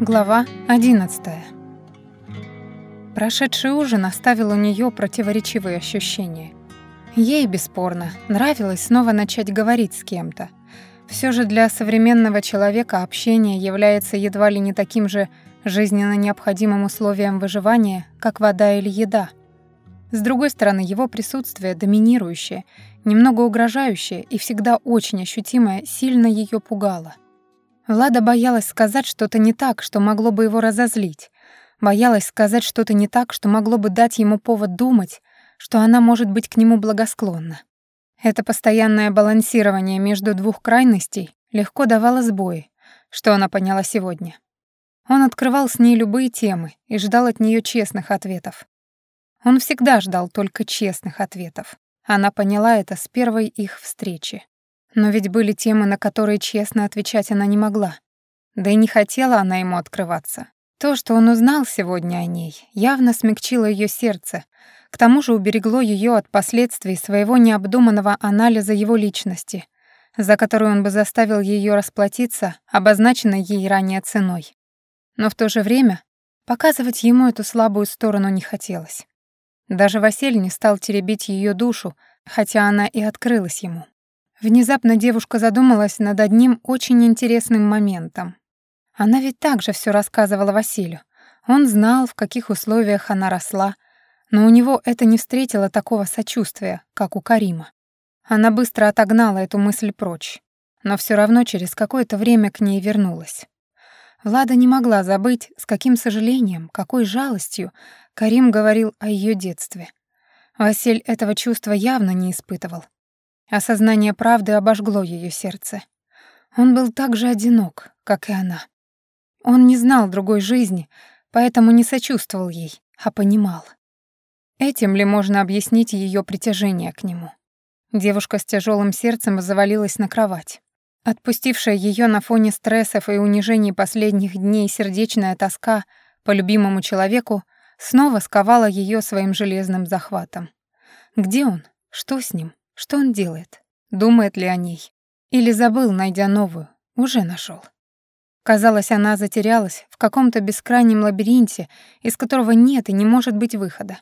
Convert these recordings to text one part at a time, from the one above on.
Глава 11. Прошедший ужин оставил у нее противоречивые ощущения. Ей, бесспорно, нравилось снова начать говорить с кем-то. Все же для современного человека общение является едва ли не таким же жизненно необходимым условием выживания, как вода или еда. С другой стороны, его присутствие доминирующее, немного угрожающее и всегда очень ощутимое, сильно ее пугало — Влада боялась сказать что-то не так, что могло бы его разозлить. Боялась сказать что-то не так, что могло бы дать ему повод думать, что она может быть к нему благосклонна. Это постоянное балансирование между двух крайностей легко давало сбои, что она поняла сегодня. Он открывал с ней любые темы и ждал от нее честных ответов. Он всегда ждал только честных ответов. Она поняла это с первой их встречи. Но ведь были темы, на которые честно отвечать она не могла. Да и не хотела она ему открываться. То, что он узнал сегодня о ней, явно смягчило ее сердце, к тому же уберегло ее от последствий своего необдуманного анализа его личности, за которую он бы заставил ее расплатиться обозначенной ей ранее ценой. Но в то же время показывать ему эту слабую сторону не хотелось. Даже Василь не стал теребить ее душу, хотя она и открылась ему. Внезапно девушка задумалась над одним очень интересным моментом. Она ведь также все рассказывала Василию. Он знал, в каких условиях она росла, но у него это не встретило такого сочувствия, как у Карима. Она быстро отогнала эту мысль прочь, но все равно через какое-то время к ней вернулась. Влада не могла забыть, с каким сожалением, какой жалостью Карим говорил о ее детстве. Василь этого чувства явно не испытывал. Осознание правды обожгло ее сердце. Он был так же одинок, как и она. Он не знал другой жизни, поэтому не сочувствовал ей, а понимал. Этим ли можно объяснить ее притяжение к нему? Девушка с тяжелым сердцем завалилась на кровать. Отпустившая ее на фоне стрессов и унижений последних дней сердечная тоска по любимому человеку снова сковала ее своим железным захватом. Где он? Что с ним? Что он делает? Думает ли о ней? Или забыл, найдя новую? Уже нашел. Казалось, она затерялась в каком-то бескрайнем лабиринте, из которого нет и не может быть выхода.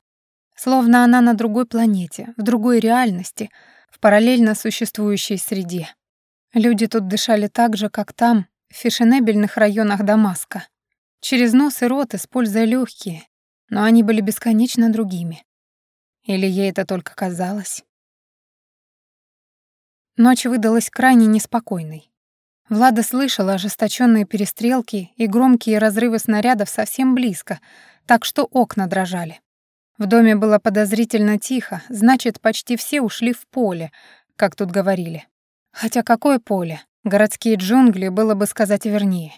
Словно она на другой планете, в другой реальности, в параллельно существующей среде. Люди тут дышали так же, как там, в фешенебельных районах Дамаска. Через нос и рот, используя легкие, но они были бесконечно другими. Или ей это только казалось? Ночь выдалась крайне неспокойной. Влада слышала ожесточенные перестрелки и громкие разрывы снарядов совсем близко, так что окна дрожали. В доме было подозрительно тихо, значит, почти все ушли в поле, как тут говорили. Хотя какое поле? Городские джунгли было бы сказать вернее.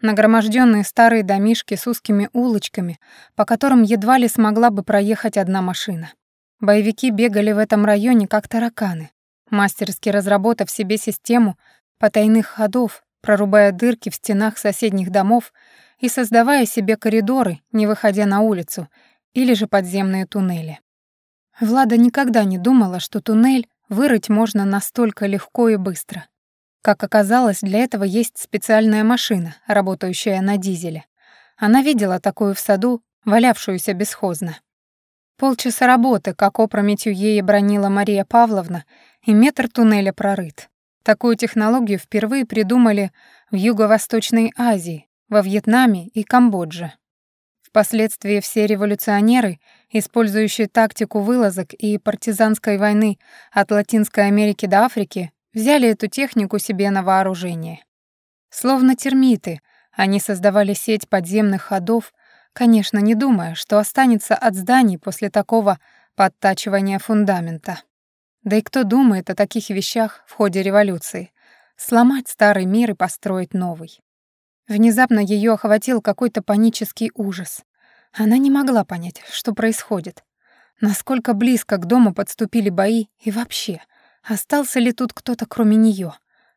Нагроможденные старые домишки с узкими улочками, по которым едва ли смогла бы проехать одна машина. Боевики бегали в этом районе как тараканы, мастерски разработав себе систему потайных ходов, прорубая дырки в стенах соседних домов и создавая себе коридоры, не выходя на улицу, или же подземные туннели. Влада никогда не думала, что туннель вырыть можно настолько легко и быстро. Как оказалось, для этого есть специальная машина, работающая на дизеле. Она видела такую в саду, валявшуюся бесхозно. Полчаса работы, как опрометью ей бронила Мария Павловна, и метр туннеля прорыт. Такую технологию впервые придумали в Юго-Восточной Азии, во Вьетнаме и Камбодже. Впоследствии все революционеры, использующие тактику вылазок и партизанской войны от Латинской Америки до Африки, взяли эту технику себе на вооружение. Словно термиты, они создавали сеть подземных ходов, конечно, не думая, что останется от зданий после такого подтачивания фундамента. Да и кто думает о таких вещах в ходе революции? Сломать старый мир и построить новый. Внезапно ее охватил какой-то панический ужас. Она не могла понять, что происходит. Насколько близко к дому подступили бои и вообще, остался ли тут кто-то кроме нее?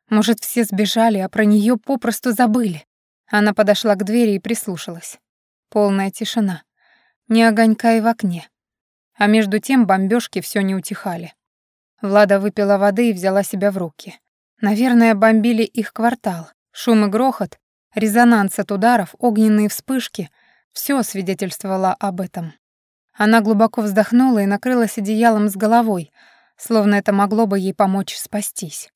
Может, все сбежали, а про нее попросту забыли? Она подошла к двери и прислушалась. Полная тишина. Ни огонька и в окне. А между тем бомбежки все не утихали. Влада выпила воды и взяла себя в руки. Наверное, бомбили их квартал. Шум и грохот Резонанс от ударов, огненные вспышки — все свидетельствовало об этом. Она глубоко вздохнула и накрылась одеялом с головой, словно это могло бы ей помочь спастись.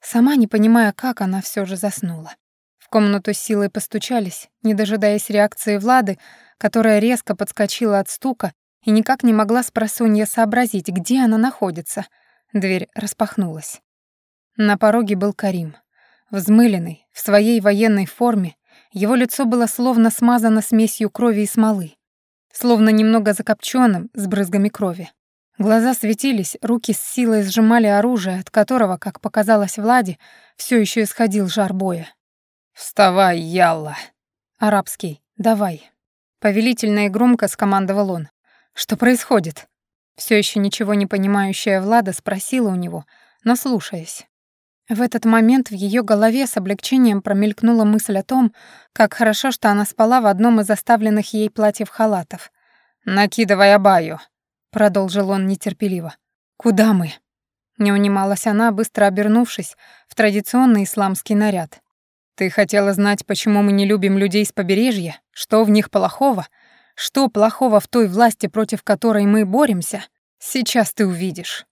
Сама не понимая, как она все же заснула. В комнату силой постучались, не дожидаясь реакции Влады, которая резко подскочила от стука и никак не могла с просонья сообразить, где она находится. Дверь распахнулась. На пороге был Карим. Взмыленный, в своей военной форме, его лицо было словно смазано смесью крови и смолы, словно немного закопченным, с брызгами крови. Глаза светились, руки с силой сжимали оружие, от которого, как показалось Владе, все еще исходил жар боя. «Вставай, Ялла!» Арабский «давай». Повелительно и громко скомандовал он. «Что происходит?» Все еще ничего не понимающая Влада спросила у него, но слушаясь. В этот момент в ее голове с облегчением промелькнула мысль о том, как хорошо, что она спала в одном из оставленных ей платьев-халатов. «Накидывай абаю», — продолжил он нетерпеливо. «Куда мы?» Не унималась она, быстро обернувшись в традиционный исламский наряд. Ты хотела знать, почему мы не любим людей с побережья? Что в них плохого? Что плохого в той власти, против которой мы боремся? Сейчас ты увидишь».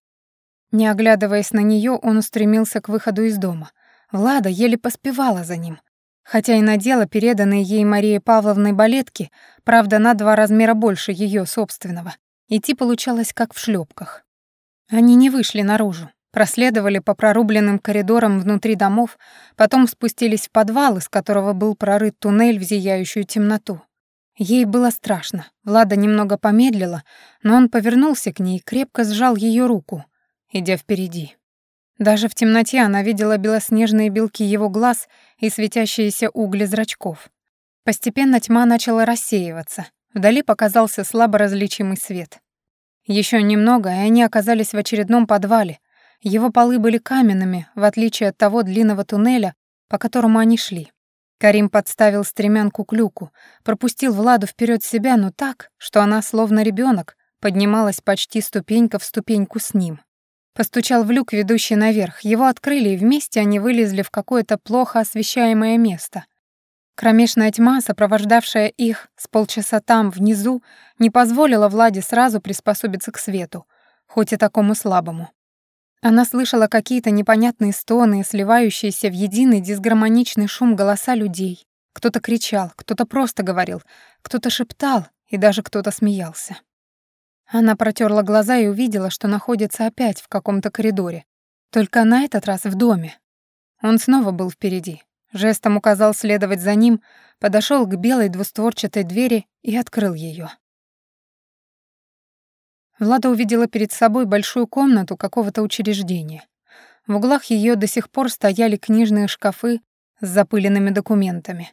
Не оглядываясь на нее, он устремился к выходу из дома. Влада еле поспевала за ним. Хотя и надела переданные ей Марией Павловной балетки, правда, на два размера больше ее собственного. Идти получалось как в шлепках. Они не вышли наружу, проследовали по прорубленным коридорам внутри домов, потом спустились в подвал, из которого был прорыт туннель в зияющую темноту. Ей было страшно. Влада немного помедлила, но он повернулся к ней и крепко сжал ее руку, идя впереди. Даже в темноте она видела белоснежные белки его глаз и светящиеся угли зрачков. Постепенно тьма начала рассеиваться. Вдали показался слабо различимый свет. Еще немного, и они оказались в очередном подвале, его полы были каменными, в отличие от того длинного туннеля, по которому они шли. Карим подставил стремянку к люку, пропустил Владу вперед себя, но так, что она, словно ребенок, поднималась почти ступенька в ступеньку с ним. Постучал в люк, ведущий наверх. Его открыли, и вместе они вылезли в какое-то плохо освещаемое место. Кромешная тьма, сопровождавшая их с полчаса там, внизу, не позволила Владе сразу приспособиться к свету, хоть и такому слабому. Она слышала какие-то непонятные стоны, сливающиеся в единый дисгармоничный шум голоса людей. Кто-то кричал, кто-то просто говорил, кто-то шептал и даже кто-то смеялся. Она протерла глаза и увидела, что находится опять в каком-то коридоре. Только на этот раз в доме. Он снова был впереди. Жестом указал следовать за ним, подошел к белой двустворчатой двери и открыл ее. Влада увидела перед собой большую комнату какого-то учреждения. В углах ее до сих пор стояли книжные шкафы с запыленными документами.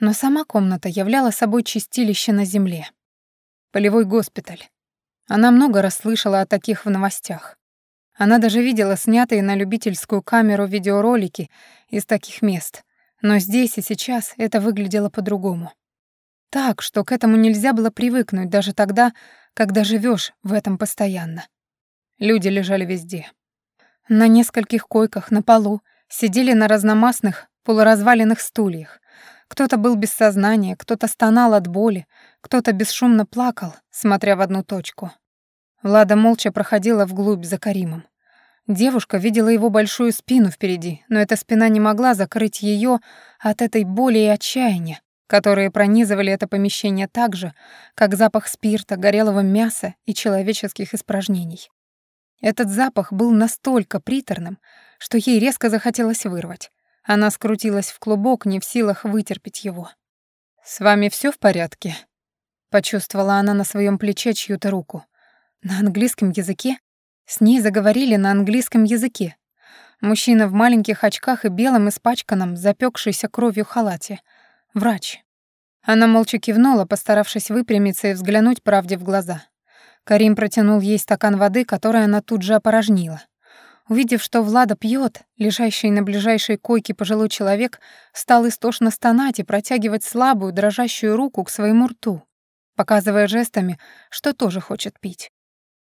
Но сама комната являла собой чистилище на земле. Полевой госпиталь. Она много раз слышала о таких в новостях. Она даже видела снятые на любительскую камеру видеоролики из таких мест. Но здесь и сейчас это выглядело по-другому. Так, что к этому нельзя было привыкнуть даже тогда, когда живешь в этом постоянно. Люди лежали везде. На нескольких койках, на полу, сидели на разномастных, полуразваленных стульях. Кто-то был без сознания, кто-то стонал от боли, кто-то бесшумно плакал, смотря в одну точку. Влада молча проходила вглубь за Каримом. Девушка видела его большую спину впереди, но эта спина не могла закрыть ее от этой боли и отчаяния, которые пронизывали это помещение так же, как запах спирта, горелого мяса и человеческих испражнений. Этот запах был настолько приторным, что ей резко захотелось вырвать. Она скрутилась в клубок, не в силах вытерпеть его. «С вами все в порядке?» Почувствовала она на своем плече чью-то руку. На английском языке? С ней заговорили на английском языке. Мужчина в маленьких очках и белом испачканном, запекшейся кровью халате — Врач. Она молча кивнула, постаравшись выпрямиться и взглянуть правде в глаза. Карим протянул ей стакан воды, который она тут же опорожнила. Увидев, что Влада пьет, лежащий на ближайшей койке пожилой человек стал истошно стонать и протягивать слабую, дрожащую руку к своему рту, показывая жестами, что тоже хочет пить.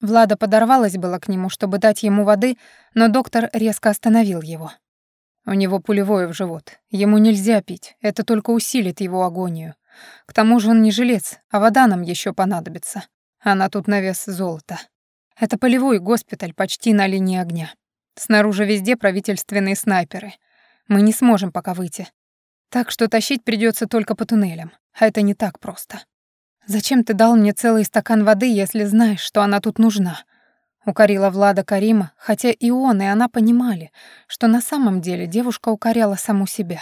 Влада подорвалась было к нему, чтобы дать ему воды, но доктор резко остановил его. У него пулевое в живот. Ему нельзя пить, это только усилит его агонию. К тому же он не жилец, а вода нам еще понадобится. Она тут на вес золота. Это полевой госпиталь почти на линии огня. Снаружи везде правительственные снайперы. Мы не сможем пока выйти. Так что тащить придется только по туннелям. А это не так просто. Зачем ты дал мне целый стакан воды, если знаешь, что она тут нужна? Укорила Влада Карима, хотя и он, и она понимали, что на самом деле девушка укоряла саму себя.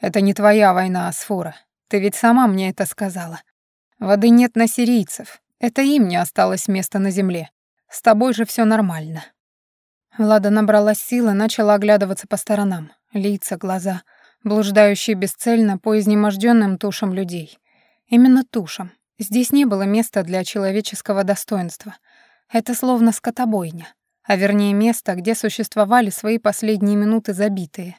«Это не твоя война, Асфура. Ты ведь сама мне это сказала. Воды нет на сирийцев. Это им не осталось места на земле. С тобой же все нормально». Влада набрала силы, начала оглядываться по сторонам. Лица, глаза, блуждающие бесцельно по изнеможденным тушам людей. Именно тушам. Здесь не было места для человеческого достоинства — это словно скотобойня, а вернее место, где существовали свои последние минуты забитые.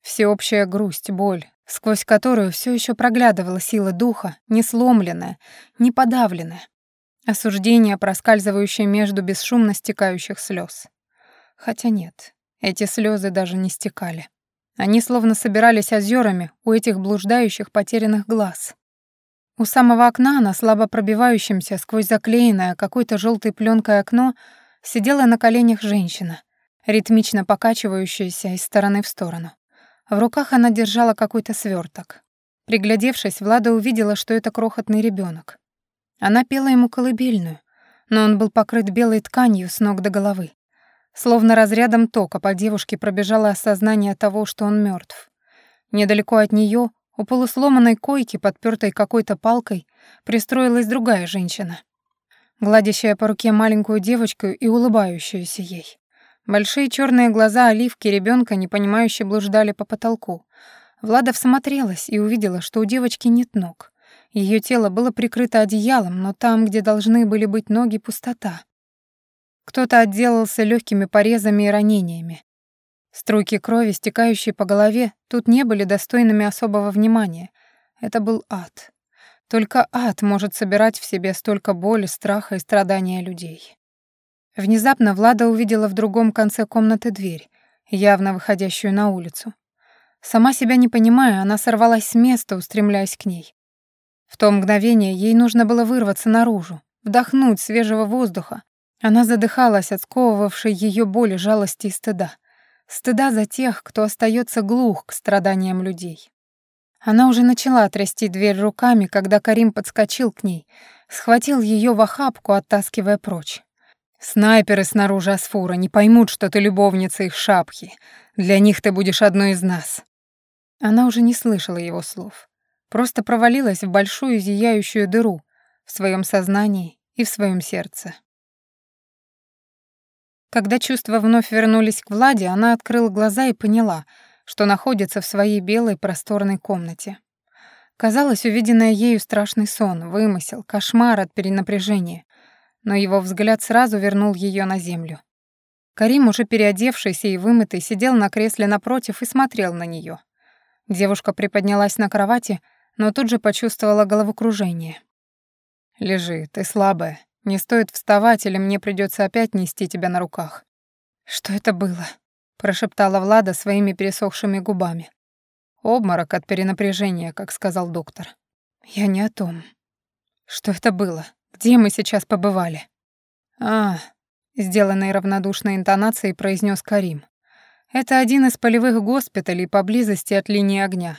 Всеобщая грусть, боль, сквозь которую все еще проглядывала сила духа, не сломленная, не подавленная. Осуждение, проскальзывающее между бесшумно стекающих слез. Хотя нет, эти слезы даже не стекали. Они словно собирались озерами у этих блуждающих потерянных глаз. У самого окна, на слабо пробивающемся сквозь заклеенное какой-то желтой пленкой окно, сидела на коленях женщина, ритмично покачивающаяся из стороны в сторону. В руках она держала какой-то сверток. Приглядевшись, Влада увидела, что это крохотный ребенок. Она пела ему колыбельную, но он был покрыт белой тканью с ног до головы. Словно разрядом тока по девушке пробежало осознание того, что он мертв. Недалеко от нее у полусломанной койки, подпертой какой-то палкой, пристроилась другая женщина, гладящая по руке маленькую девочку и улыбающуюся ей. Большие черные глаза оливки ребенка непонимающе блуждали по потолку. Влада всмотрелась и увидела, что у девочки нет ног. Ее тело было прикрыто одеялом, но там, где должны были быть ноги, пустота. Кто-то отделался легкими порезами и ранениями. Струйки крови, стекающие по голове, тут не были достойными особого внимания. Это был ад. Только ад может собирать в себе столько боли, страха и страдания людей. Внезапно Влада увидела в другом конце комнаты дверь, явно выходящую на улицу. Сама себя не понимая, она сорвалась с места, устремляясь к ней. В то мгновение ей нужно было вырваться наружу, вдохнуть свежего воздуха. Она задыхалась от сковывавшей ее боли, жалости и стыда стыда за тех, кто остается глух к страданиям людей. Она уже начала трясти дверь руками, когда Карим подскочил к ней, схватил ее в охапку, оттаскивая прочь. «Снайперы снаружи Асфура не поймут, что ты любовница их шапхи. Для них ты будешь одной из нас». Она уже не слышала его слов. Просто провалилась в большую зияющую дыру в своем сознании и в своем сердце. Когда чувства вновь вернулись к Владе, она открыла глаза и поняла, что находится в своей белой просторной комнате. Казалось, увиденное ею страшный сон, вымысел, кошмар от перенапряжения, но его взгляд сразу вернул ее на землю. Карим, уже переодевшийся и вымытый, сидел на кресле напротив и смотрел на нее. Девушка приподнялась на кровати, но тут же почувствовала головокружение. «Лежи, ты слабая», не стоит вставать, или мне придется опять нести тебя на руках». «Что это было?» — прошептала Влада своими пересохшими губами. «Обморок от перенапряжения, как сказал доктор». «Я не о том. Что это было? Где мы сейчас побывали?» «А, сделанной равнодушной интонацией произнес Карим. «Это один из полевых госпиталей поблизости от линии огня.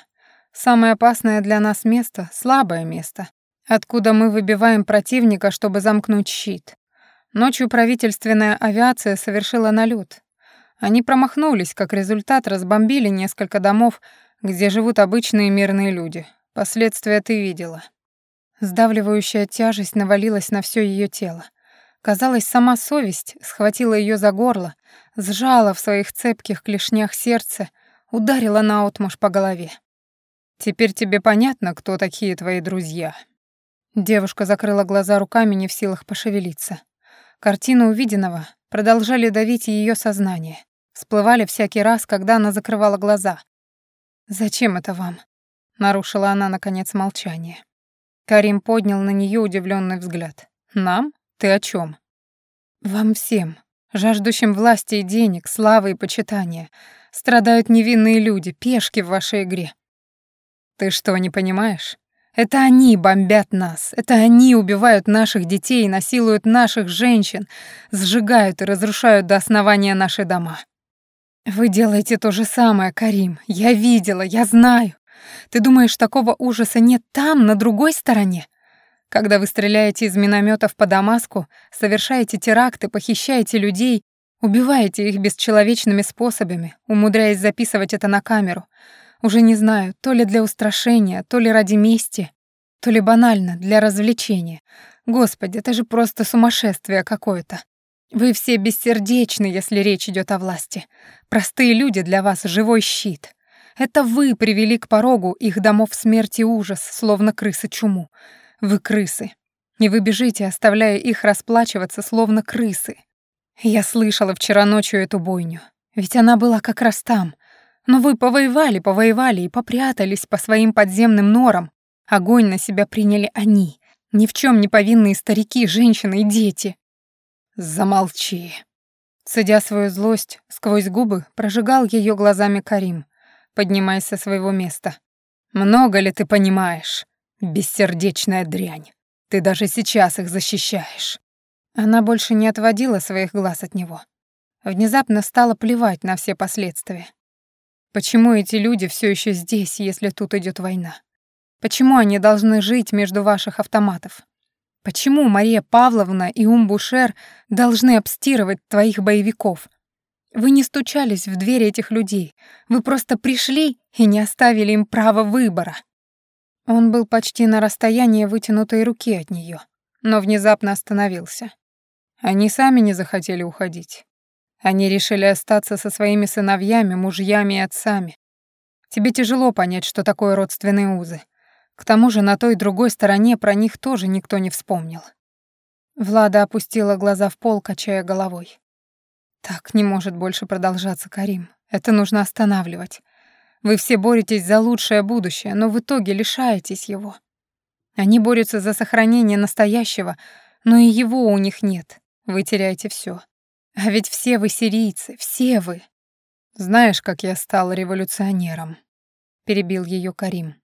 Самое опасное для нас место — слабое место откуда мы выбиваем противника, чтобы замкнуть щит. Ночью правительственная авиация совершила налет. Они промахнулись, как результат разбомбили несколько домов, где живут обычные мирные люди. Последствия ты видела. Сдавливающая тяжесть навалилась на все ее тело. Казалось, сама совесть схватила ее за горло, сжала в своих цепких клешнях сердце, ударила наотмашь по голове. «Теперь тебе понятно, кто такие твои друзья?» Девушка закрыла глаза руками, не в силах пошевелиться. Картины увиденного продолжали давить ее сознание. Всплывали всякий раз, когда она закрывала глаза. «Зачем это вам?» — нарушила она, наконец, молчание. Карим поднял на нее удивленный взгляд. «Нам? Ты о чем? «Вам всем, жаждущим власти и денег, славы и почитания. Страдают невинные люди, пешки в вашей игре. Ты что, не понимаешь? Это они бомбят нас, это они убивают наших детей, насилуют наших женщин, сжигают и разрушают до основания наши дома. Вы делаете то же самое, Карим. Я видела, я знаю. Ты думаешь, такого ужаса нет там, на другой стороне? Когда вы стреляете из минометов по Дамаску, совершаете теракты, похищаете людей, убиваете их бесчеловечными способами, умудряясь записывать это на камеру. Уже не знаю, то ли для устрашения, то ли ради мести, то ли банально, для развлечения. Господи, это же просто сумасшествие какое-то. Вы все бессердечны, если речь идет о власти. Простые люди для вас — живой щит. Это вы привели к порогу их домов смерти ужас, словно крысы чуму. Вы крысы. И вы бежите, оставляя их расплачиваться, словно крысы. Я слышала вчера ночью эту бойню. Ведь она была как раз там. Но вы повоевали, повоевали и попрятались по своим подземным норам. Огонь на себя приняли они. Ни в чем не повинные старики, женщины и дети. Замолчи. Садя свою злость сквозь губы, прожигал ее глазами Карим, поднимаясь со своего места. «Много ли ты понимаешь?» Бессердечная дрянь. Ты даже сейчас их защищаешь. Она больше не отводила своих глаз от него. Внезапно стало плевать на все последствия. Почему эти люди все еще здесь, если тут идет война? Почему они должны жить между ваших автоматов? Почему Мария Павловна и Умбушер должны обстирывать твоих боевиков? Вы не стучались в двери этих людей. Вы просто пришли и не оставили им права выбора. Он был почти на расстоянии вытянутой руки от нее, но внезапно остановился. Они сами не захотели уходить. Они решили остаться со своими сыновьями, мужьями и отцами. Тебе тяжело понять, что такое родственные узы. К тому же на той другой стороне про них тоже никто не вспомнил. Влада опустила глаза в пол, качая головой. «Так не может больше продолжаться, Карим. Это нужно останавливать. Вы все боретесь за лучшее будущее, но в итоге лишаетесь его. Они борются за сохранение настоящего, но и его у них нет. Вы теряете все. А ведь все вы сирийцы, все вы. Знаешь, как я стал революционером? Перебил ее Карим.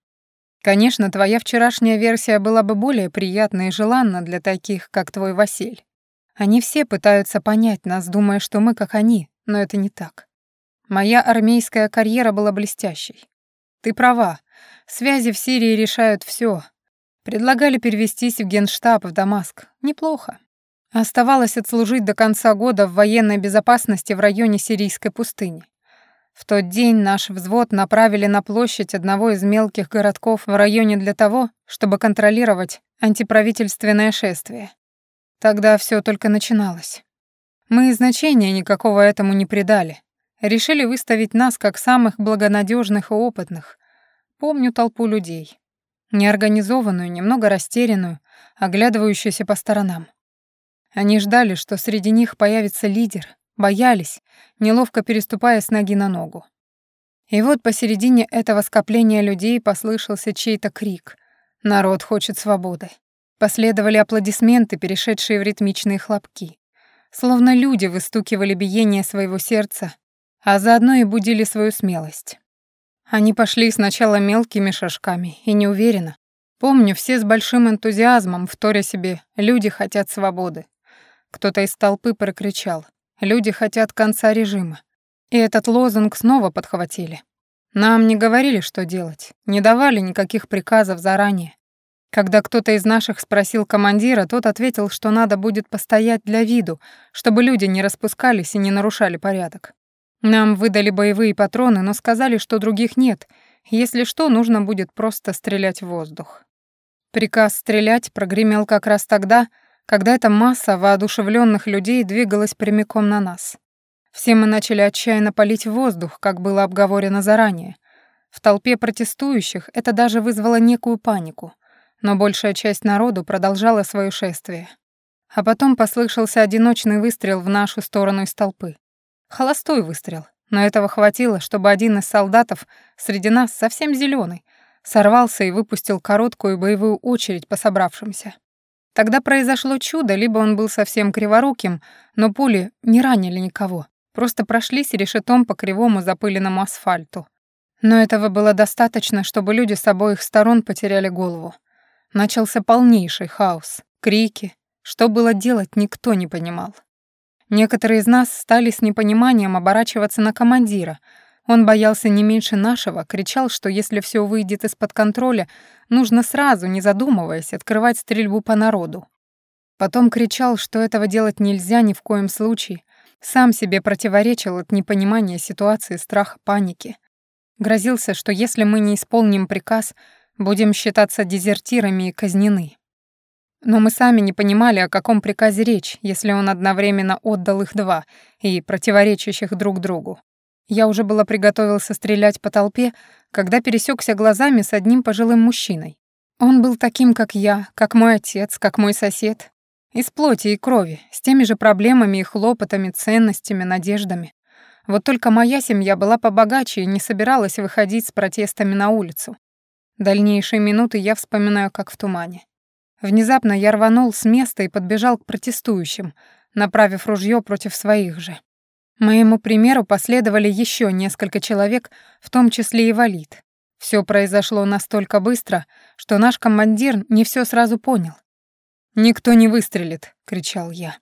Конечно, твоя вчерашняя версия была бы более приятна и желанна для таких, как твой Василь. Они все пытаются понять нас, думая, что мы как они, но это не так. Моя армейская карьера была блестящей. Ты права. Связи в Сирии решают все. Предлагали перевестись в Генштаб в Дамаск. Неплохо. Оставалось отслужить до конца года в военной безопасности в районе сирийской пустыни. В тот день наш взвод направили на площадь одного из мелких городков в районе для того, чтобы контролировать антиправительственное шествие. Тогда все только начиналось. Мы значения никакого этому не придали. Решили выставить нас как самых благонадежных и опытных. Помню толпу людей. Неорганизованную, немного растерянную, оглядывающуюся по сторонам. Они ждали, что среди них появится лидер, боялись, неловко переступая с ноги на ногу. И вот посередине этого скопления людей послышался чей-то крик «Народ хочет свободы». Последовали аплодисменты, перешедшие в ритмичные хлопки. Словно люди выстукивали биение своего сердца а заодно и будили свою смелость. Они пошли сначала мелкими шажками и неуверенно. Помню, все с большим энтузиазмом, вторя себе «люди хотят свободы». Кто-то из толпы прокричал «люди хотят конца режима». И этот лозунг снова подхватили. Нам не говорили, что делать, не давали никаких приказов заранее. Когда кто-то из наших спросил командира, тот ответил, что надо будет постоять для виду, чтобы люди не распускались и не нарушали порядок. Нам выдали боевые патроны, но сказали, что других нет. Если что, нужно будет просто стрелять в воздух. Приказ стрелять прогремел как раз тогда, когда эта масса воодушевленных людей двигалась прямиком на нас. Все мы начали отчаянно палить воздух, как было обговорено заранее. В толпе протестующих это даже вызвало некую панику, но большая часть народу продолжала свое шествие. А потом послышался одиночный выстрел в нашу сторону из толпы. Холостой выстрел, но этого хватило, чтобы один из солдатов среди нас, совсем зеленый, сорвался и выпустил короткую боевую очередь по собравшимся. Тогда произошло чудо, либо он был совсем криворуким, но пули не ранили никого. Просто прошлись решетом по кривому запыленному асфальту. Но этого было достаточно, чтобы люди с обоих сторон потеряли голову. Начался полнейший хаос, крики. Что было делать, никто не понимал. Некоторые из нас стали с непониманием оборачиваться на командира. Он боялся не меньше нашего, кричал, что если все выйдет из-под контроля, нужно сразу, не задумываясь, открывать стрельбу по народу. Потом кричал, что этого делать нельзя ни в коем случае. Сам себе противоречил от непонимания ситуации, страха, паники. Грозился, что если мы не исполним приказ, будем считаться дезертирами и казнены. Но мы сами не понимали, о каком приказе речь, если он одновременно отдал их два и противоречащих друг другу. Я уже было приготовился стрелять по толпе, когда пересекся глазами с одним пожилым мужчиной. Он был таким, как я, как мой отец, как мой сосед, из плоти и крови, с теми же проблемами и хлопотами, ценностями, надеждами. Вот только моя семья была побогаче и не собиралась выходить с протестами на улицу. Дальнейшие минуты я вспоминаю как в тумане. Внезапно я рванул с места и подбежал к протестующим, направив ружье против своих же. Моему примеру последовали еще несколько человек, в том числе и валид. Все произошло настолько быстро, что наш командир не все сразу понял. «Никто не выстрелит!» — кричал я.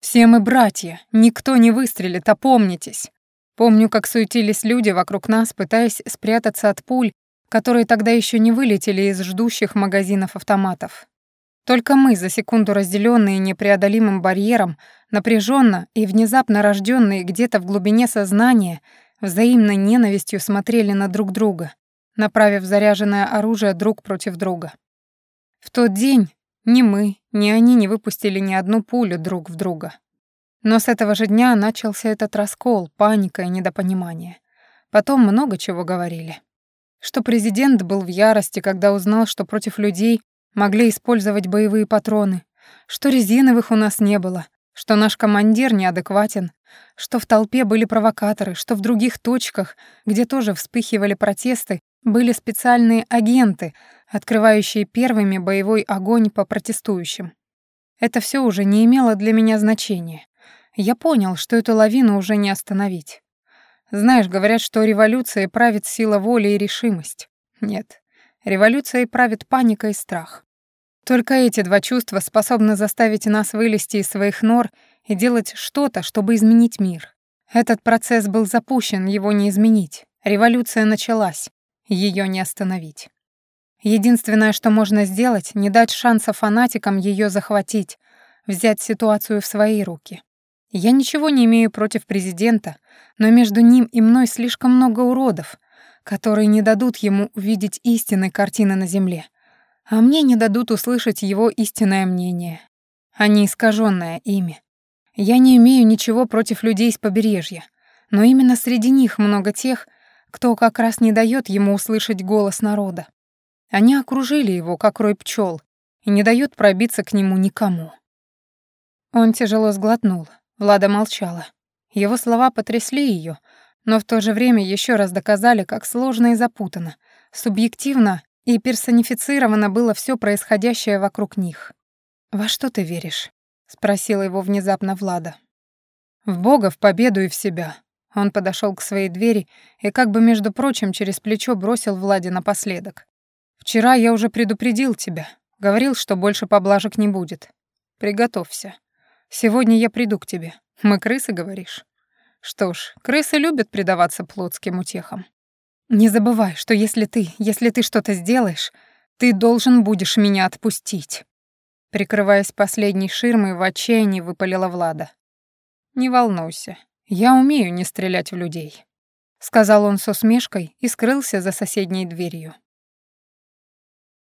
«Все мы братья! Никто не выстрелит, опомнитесь!» Помню, как суетились люди вокруг нас, пытаясь спрятаться от пуль, которые тогда еще не вылетели из ждущих магазинов автоматов. Только мы, за секунду разделенные непреодолимым барьером, напряженно и внезапно рожденные где-то в глубине сознания, взаимной ненавистью смотрели на друг друга, направив заряженное оружие друг против друга. В тот день ни мы, ни они не выпустили ни одну пулю друг в друга. Но с этого же дня начался этот раскол, паника и недопонимание. Потом много чего говорили. Что президент был в ярости, когда узнал, что против людей могли использовать боевые патроны, что резиновых у нас не было, что наш командир неадекватен, что в толпе были провокаторы, что в других точках, где тоже вспыхивали протесты, были специальные агенты, открывающие первыми боевой огонь по протестующим. Это все уже не имело для меня значения. Я понял, что эту лавину уже не остановить. Знаешь, говорят, что революцией правит сила воли и решимость. Нет, революцией правит паника и страх. Только эти два чувства способны заставить нас вылезти из своих нор и делать что-то, чтобы изменить мир. Этот процесс был запущен, его не изменить. Революция началась. Ее не остановить. Единственное, что можно сделать, не дать шанса фанатикам ее захватить, взять ситуацию в свои руки. Я ничего не имею против президента, но между ним и мной слишком много уродов, которые не дадут ему увидеть истинной картины на земле, а мне не дадут услышать его истинное мнение, а не искаженное ими. Я не имею ничего против людей с побережья, но именно среди них много тех, кто как раз не дает ему услышать голос народа. Они окружили его, как рой пчел, и не дают пробиться к нему никому. Он тяжело сглотнул. Влада молчала. Его слова потрясли ее, но в то же время еще раз доказали, как сложно и запутано, субъективно и персонифицировано было все происходящее вокруг них. «Во что ты веришь?» — спросила его внезапно Влада. «В Бога, в победу и в себя. Он подошел к своей двери и как бы, между прочим, через плечо бросил Владе напоследок. «Вчера я уже предупредил тебя. Говорил, что больше поблажек не будет. Приготовься. Сегодня я приду к тебе. Мы крысы, говоришь? Что ж, крысы любят предаваться плотским утехам. Не забывай, что если ты, если ты что-то сделаешь, ты должен будешь меня отпустить». Прикрываясь последней ширмой, в отчаянии выпалила Влада. «Не волнуйся, «Я умею не стрелять в людей», — сказал он с усмешкой и скрылся за соседней дверью.